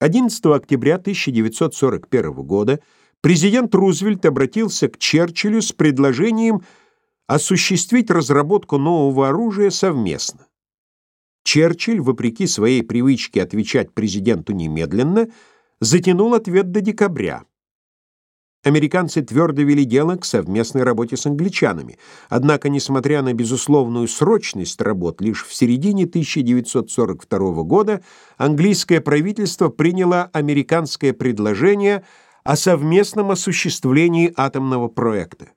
11 октября 1941 года президент Рузвельт обратился к Черчиллю с предложением осуществить разработку нового оружия совместно. Черчилль, вопреки своей привычке отвечать президенту немедленно, затянул ответ до декабря. Американцы твердо вели дело к совместной работе с англичанами. Однако, несмотря на безусловную срочность работ, лишь в середине 1942 года английское правительство приняло американское предложение о совместном осуществлении атомного проекта.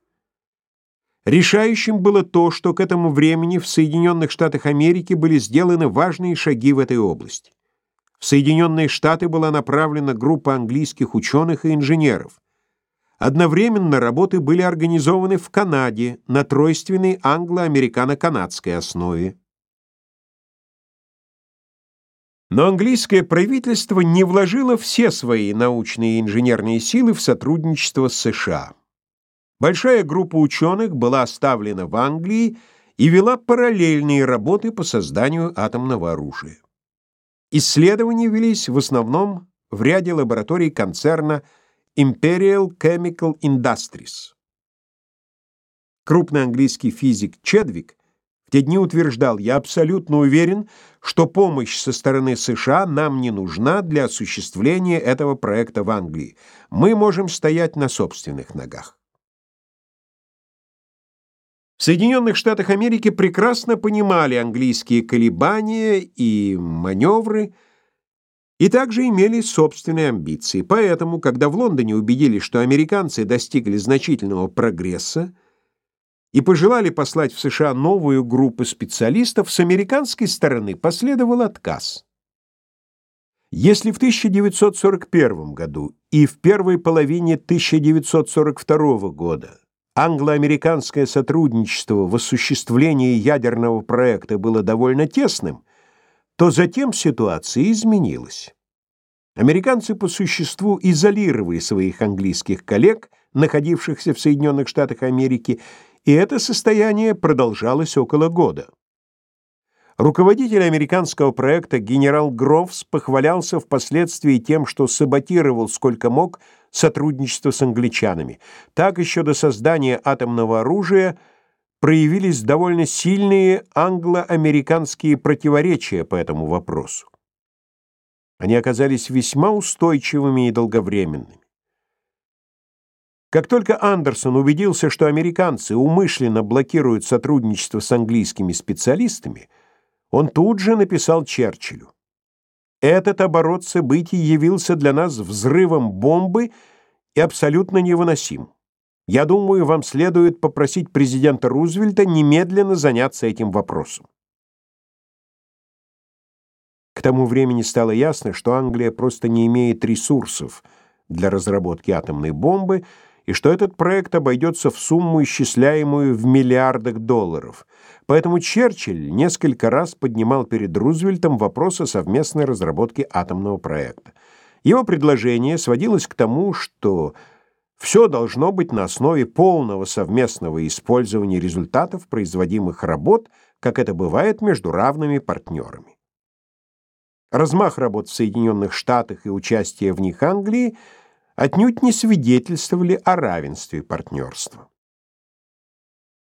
Решающим было то, что к этому времени в Соединенных Штатах Америки были сделаны важные шаги в этой области. В Соединенные Штаты была направлена группа английских ученых и инженеров. Одновременно работы были организованы в Канаде на тройственной англо-американо-канадской основе. Но английское правительство не вложило все свои научные и инженерные силы в сотрудничество с США. Большая группа ученых была оставлена в Англии и вела параллельные работы по созданию атомного оружия. Исследования велись в основном в ряде лабораторий концерна «Связь» Imperial Chemical Industries. Крупный английский физик Чедвик в те дни утверждал, я абсолютно уверен, что помощь со стороны США нам не нужна для осуществления этого проекта в Англии. Мы можем стоять на собственных ногах. В Соединенных Штатах Америки прекрасно понимали английские колебания и маневры, и также имели собственные амбиции. Поэтому, когда в Лондоне убедились, что американцы достигли значительного прогресса и пожелали послать в США новую группу специалистов, с американской стороны последовал отказ. Если в 1941 году и в первой половине 1942 года англо-американское сотрудничество в осуществлении ядерного проекта было довольно тесным, то затем ситуация изменилась. Американцы по существу изолировали своих английских коллег, находившихся в Соединенных Штатах Америки, и это состояние продолжалось около года. Руководитель американского проекта генерал Грофс похвалялся впоследствии тем, что саботировал сколько мог сотрудничество с англичанами. Так еще до создания атомного оружия – проявились довольно сильные англо-американские противоречия по этому вопросу. Они оказались весьма устойчивыми и долговременными. Как только Андерсон убедился, что американцы умышленно блокируют сотрудничество с английскими специалистами, он тут же написал Черчиллю. Этот оборот событий явился для нас взрывом бомбы и абсолютно невыносим. Я думаю, вам следует попросить президента Рузвельта немедленно заняться этим вопросом. К тому времени стало ясно, что Англия просто не имеет ресурсов для разработки атомной бомбы и что этот проект обойдется в сумму, исчисляемую в миллиардах долларов. Поэтому Черчилль несколько раз поднимал перед Рузвельтом вопрос о совместной разработке атомного проекта. Его предложение сводилось к тому, что все должно быть на основе полного совместного использования результатов производимых работ, как это бывает между равными партнерами. Размах работ в Соединенных Штатах и участие в них Англии отнюдь не свидетельствовали о равенстве партнерства.